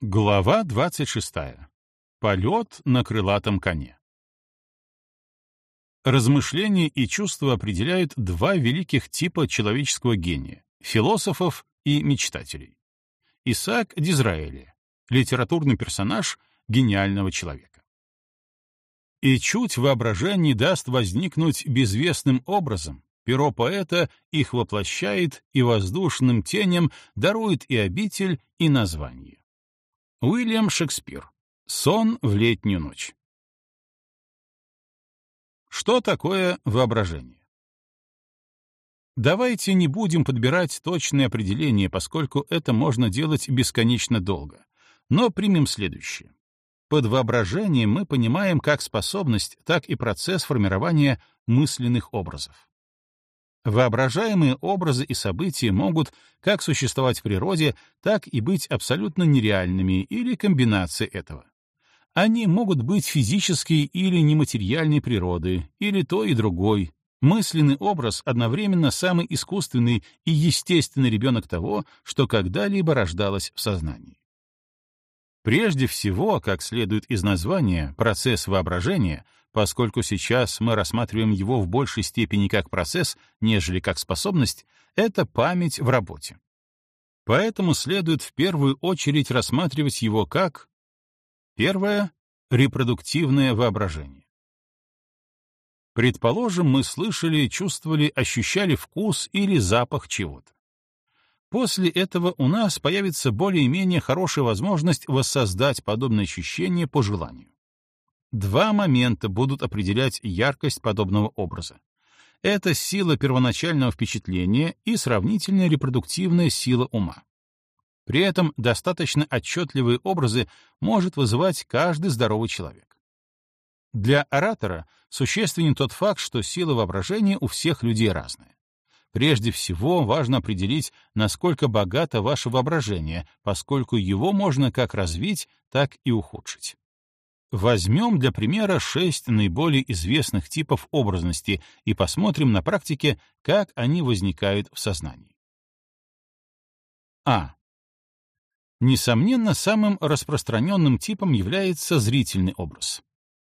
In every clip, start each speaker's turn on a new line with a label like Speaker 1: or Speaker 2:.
Speaker 1: Глава 26. Полет на крылатом коне. Размышления и чувства определяют два великих типа человеческого гения — философов и мечтателей. Исаак Дизраэли — литературный персонаж гениального человека. И чуть воображение даст возникнуть безвестным образом, перо поэта их воплощает и воздушным теням дарует и обитель, и название. Уильям Шекспир. Сон в летнюю ночь. Что такое воображение? Давайте не будем подбирать точные определения, поскольку это можно делать бесконечно долго. Но примем следующее. Под воображением мы понимаем как способность, так и процесс формирования мысленных образов. Воображаемые образы и события могут как существовать в природе, так и быть абсолютно нереальными или комбинацией этого. Они могут быть физической или нематериальной природы, или то и другой. Мысленный образ одновременно самый искусственный и естественный ребенок того, что когда-либо рождалось в сознании. Прежде всего, как следует из названия, процесс воображения — поскольку сейчас мы рассматриваем его в большей степени как процесс, нежели как способность, это память в работе. Поэтому следует в первую очередь рассматривать его как первое — репродуктивное воображение. Предположим, мы слышали, чувствовали, ощущали вкус или запах чего-то. После этого у нас появится более-менее хорошая возможность воссоздать подобное ощущение по желанию. Два момента будут определять яркость подобного образа. Это сила первоначального впечатления и сравнительная репродуктивная сила ума. При этом достаточно отчетливые образы может вызывать каждый здоровый человек. Для оратора существенен тот факт, что сила воображения у всех людей разная. Прежде всего, важно определить, насколько богато ваше воображение, поскольку его можно как развить, так и ухудшить. Возьмем для примера шесть наиболее известных типов образности и посмотрим на практике, как они возникают в сознании. А. Несомненно, самым распространенным типом является зрительный образ.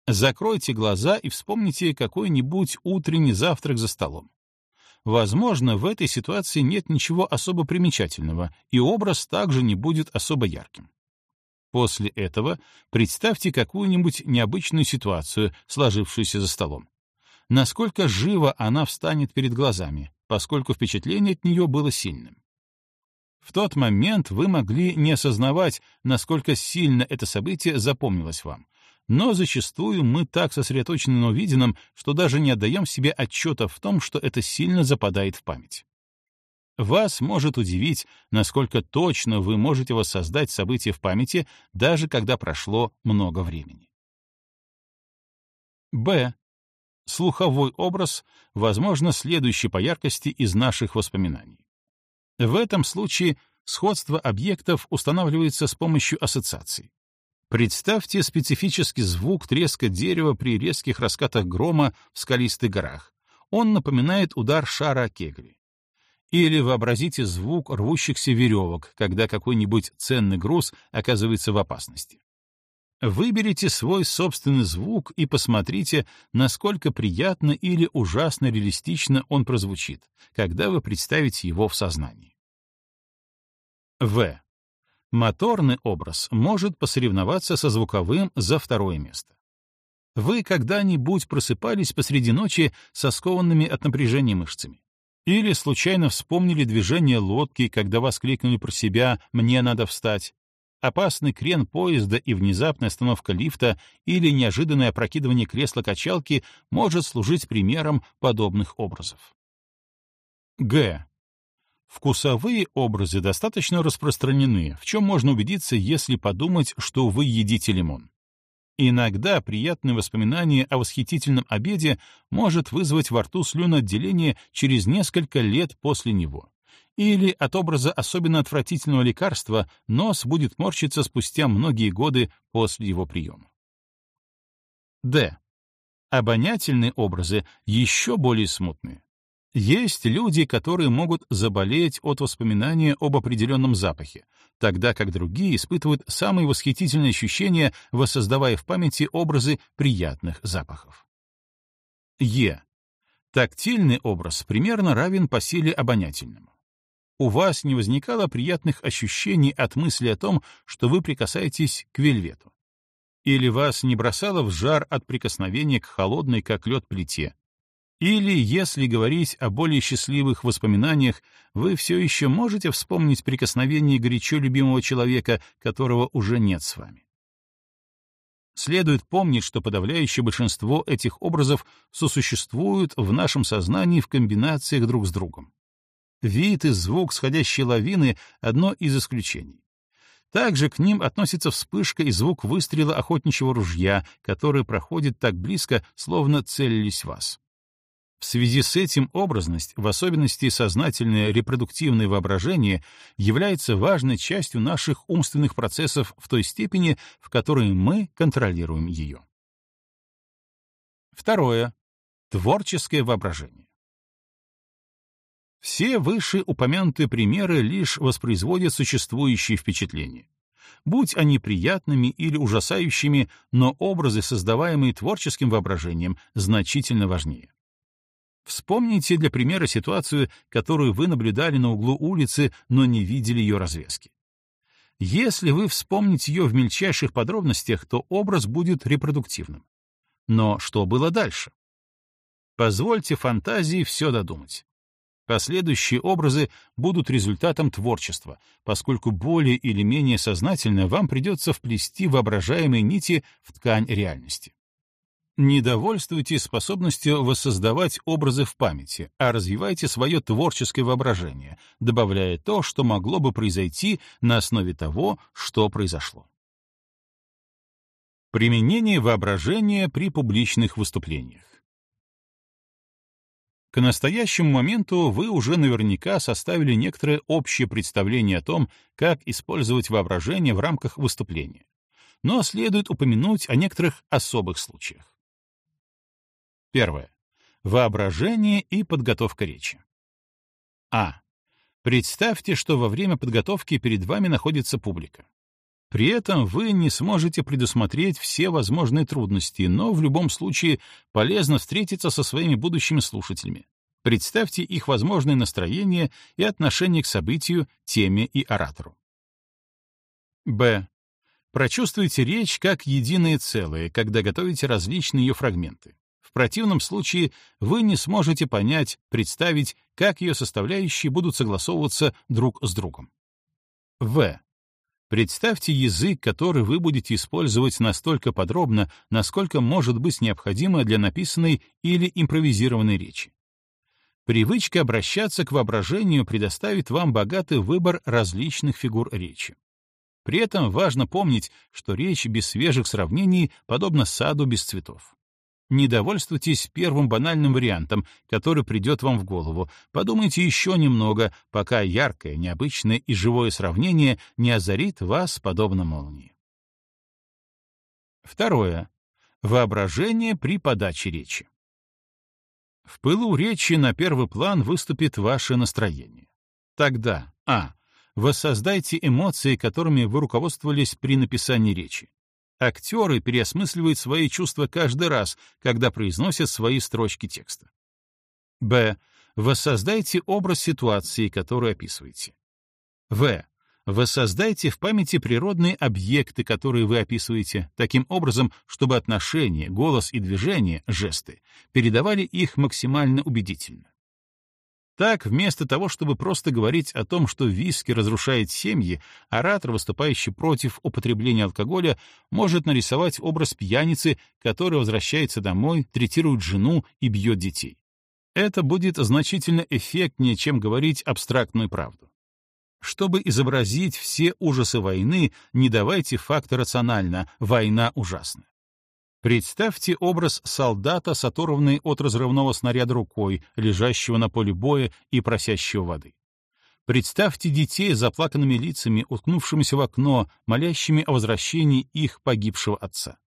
Speaker 1: Закройте глаза и вспомните какой-нибудь утренний завтрак за столом. Возможно, в этой ситуации нет ничего особо примечательного, и образ также не будет особо ярким. После этого представьте какую-нибудь необычную ситуацию, сложившуюся за столом. Насколько живо она встанет перед глазами, поскольку впечатление от нее было сильным. В тот момент вы могли не осознавать, насколько сильно это событие запомнилось вам, но зачастую мы так сосредоточены на увиденном, что даже не отдаем себе отчета в том, что это сильно западает в память. Вас может удивить, насколько точно вы можете воссоздать события в памяти, даже когда прошло много времени. Б. Слуховой образ, возможно, следующий по яркости из наших воспоминаний. В этом случае сходство объектов устанавливается с помощью ассоциаций. Представьте специфический звук треска дерева при резких раскатах грома в скалистых горах. Он напоминает удар шара о кегли. Или вообразите звук рвущихся веревок, когда какой-нибудь ценный груз оказывается в опасности. Выберите свой собственный звук и посмотрите, насколько приятно или ужасно реалистично он прозвучит, когда вы представите его в сознании. В. Моторный образ может посоревноваться со звуковым за второе место. Вы когда-нибудь просыпались посреди ночи со скованными от напряжения мышцами? Или случайно вспомнили движение лодки, когда воскликнули про себя «мне надо встать», опасный крен поезда и внезапная остановка лифта или неожиданное опрокидывание кресла-качалки может служить примером подобных образов. Г. Вкусовые образы достаточно распространены, в чем можно убедиться, если подумать, что вы едите лимон. Иногда приятное воспоминание о восхитительном обеде может вызвать во рту слюноотделение через несколько лет после него. Или от образа особенно отвратительного лекарства нос будет морщиться спустя многие годы после его приема. Д. Обонятельные образы еще более смутные. Есть люди, которые могут заболеть от воспоминания об определенном запахе, тогда как другие испытывают самые восхитительные ощущения, воссоздавая в памяти образы приятных запахов. Е. Тактильный образ примерно равен по силе обонятельному. У вас не возникало приятных ощущений от мысли о том, что вы прикасаетесь к вельвету? Или вас не бросало в жар от прикосновения к холодной, как лед, плите? Или, если говорить о более счастливых воспоминаниях, вы все еще можете вспомнить прикосновение горячо любимого человека, которого уже нет с вами. Следует помнить, что подавляющее большинство этих образов сосуществуют в нашем сознании в комбинациях друг с другом. Вид и звук сходящей лавины — одно из исключений. Также к ним относится вспышка и звук выстрела охотничьего ружья, который проходит так близко, словно целились вас. В связи с этим образность, в особенности сознательное репродуктивное воображение, является важной частью наших умственных процессов в той степени, в которой мы контролируем ее. Второе. Творческое воображение. Все вышеупомянутые примеры лишь воспроизводят существующие впечатления. Будь они приятными или ужасающими, но образы, создаваемые творческим воображением, значительно важнее. Вспомните для примера ситуацию, которую вы наблюдали на углу улицы, но не видели ее развески. Если вы вспомните ее в мельчайших подробностях, то образ будет репродуктивным. Но что было дальше? Позвольте фантазии все додумать. Последующие образы будут результатом творчества, поскольку более или менее сознательно вам придется вплести воображаемые нити в ткань реальности. Не довольствуйтесь способностью воссоздавать образы в памяти, а развивайте свое творческое воображение, добавляя то, что могло бы произойти на основе того, что произошло. Применение воображения при публичных выступлениях. К настоящему моменту вы уже наверняка составили некоторое общее представление о том, как использовать воображение в рамках выступления. Но следует упомянуть о некоторых особых случаях. Первое. Воображение и подготовка речи. А. Представьте, что во время подготовки перед вами находится публика. При этом вы не сможете предусмотреть все возможные трудности, но в любом случае полезно встретиться со своими будущими слушателями. Представьте их возможное настроение и отношение к событию, теме и оратору. Б. Прочувствуйте речь как единое целое, когда готовите различные ее фрагменты. В противном случае вы не сможете понять, представить, как ее составляющие будут согласовываться друг с другом. В. Представьте язык, который вы будете использовать настолько подробно, насколько может быть необходимо для написанной или импровизированной речи. Привычка обращаться к воображению предоставит вам богатый выбор различных фигур речи. При этом важно помнить, что речь без свежих сравнений подобна саду без цветов. Не довольствуйтесь первым банальным вариантом, который придет вам в голову. Подумайте еще немного, пока яркое, необычное и живое сравнение не озарит вас подобно молнии. Второе. Воображение при подаче речи. В пылу речи на первый план выступит ваше настроение. Тогда а. Воссоздайте эмоции, которыми вы руководствовались при написании речи. Актеры переосмысливают свои чувства каждый раз, когда произносят свои строчки текста. Б. Воссоздайте образ ситуации, которую описываете. В. Воссоздайте в памяти природные объекты, которые вы описываете, таким образом, чтобы отношения, голос и движение, жесты, передавали их максимально убедительно. Так, вместо того, чтобы просто говорить о том, что виски разрушает семьи, оратор, выступающий против употребления алкоголя, может нарисовать образ пьяницы, который возвращается домой, третирует жену и бьет детей. Это будет значительно эффектнее, чем говорить абстрактную правду. Чтобы изобразить все ужасы войны, не давайте факты рационально «война ужасна». Представьте образ солдата с оторванной от разрывного снаряда рукой, лежащего на поле боя и просящего воды. Представьте детей с заплаканными лицами, уткнувшимися в окно, молящими о возвращении их погибшего отца.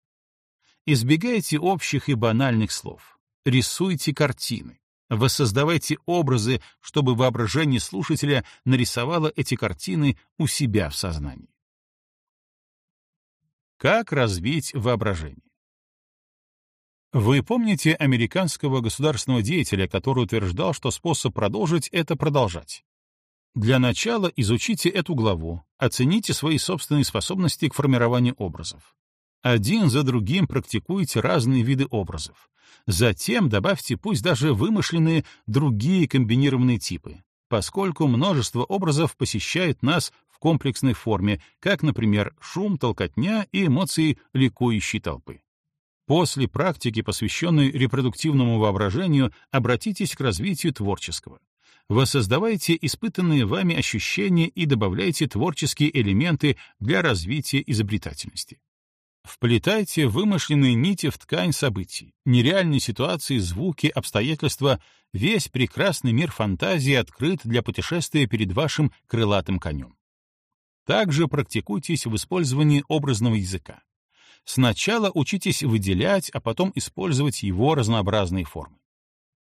Speaker 1: Избегайте общих и банальных слов. Рисуйте картины. Воссоздавайте образы, чтобы воображение слушателя нарисовало эти картины у себя в сознании. Как развить воображение? Вы помните американского государственного деятеля, который утверждал, что способ продолжить — это продолжать? Для начала изучите эту главу, оцените свои собственные способности к формированию образов. Один за другим практикуйте разные виды образов. Затем добавьте пусть даже вымышленные другие комбинированные типы, поскольку множество образов посещает нас в комплексной форме, как, например, шум, толкотня и эмоции ликующей толпы. После практики, посвященной репродуктивному воображению, обратитесь к развитию творческого. Воссоздавайте испытанные вами ощущения и добавляйте творческие элементы для развития изобретательности. Вплетайте вымышленные нити в ткань событий, нереальные ситуации, звуки, обстоятельства, весь прекрасный мир фантазии открыт для путешествия перед вашим крылатым конем. Также практикуйтесь в использовании образного языка. Сначала учитесь выделять, а потом использовать его разнообразные формы.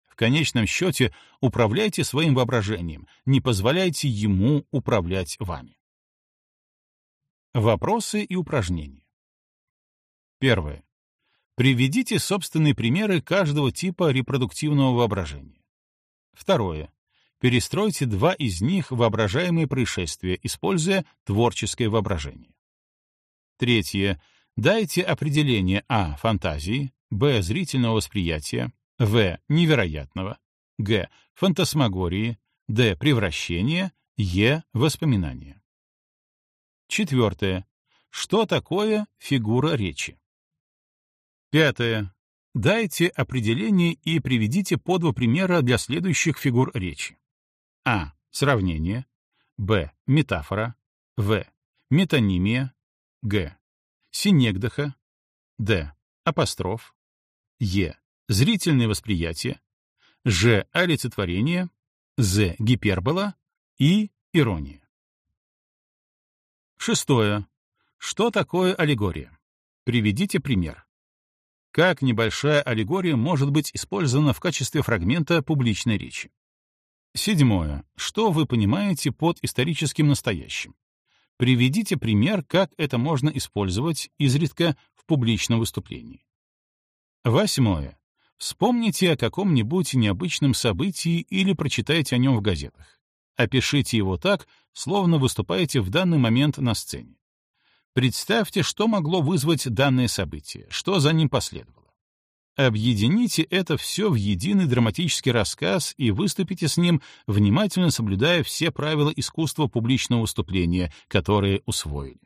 Speaker 1: В конечном счете управляйте своим воображением, не позволяйте ему управлять вами. Вопросы и упражнения. Первое. Приведите собственные примеры каждого типа репродуктивного воображения. Второе. Перестройте два из них воображаемые происшествия, используя творческое воображение. Третье. Дайте определение А. Фантазии, Б. Зрительного восприятия, В. Невероятного, Г. Фантасмагории, Д. Превращения, Е. Воспоминания. Четвертое. Что такое фигура речи? Пятое. Дайте определение и приведите по два примера для следующих фигур речи. А. Сравнение. Б. Метафора. В. Метонимия. Г. Синегдаха, Д. Апостроф, Е. Зрительное восприятие, Ж. Олицетворение, З. Гипербола и ирония. Шестое. Что такое аллегория? Приведите пример. Как небольшая аллегория может быть использована в качестве фрагмента публичной речи? Седьмое. Что вы понимаете под историческим настоящим? Приведите пример, как это можно использовать изредка в публичном выступлении. Восьмое. Вспомните о каком-нибудь необычном событии или прочитайте о нем в газетах. Опишите его так, словно выступаете в данный момент на сцене. Представьте, что могло вызвать данное событие, что за ним последовало. Объедините это все в единый драматический рассказ и выступите с ним, внимательно соблюдая все правила искусства публичного выступления, которые усвоили.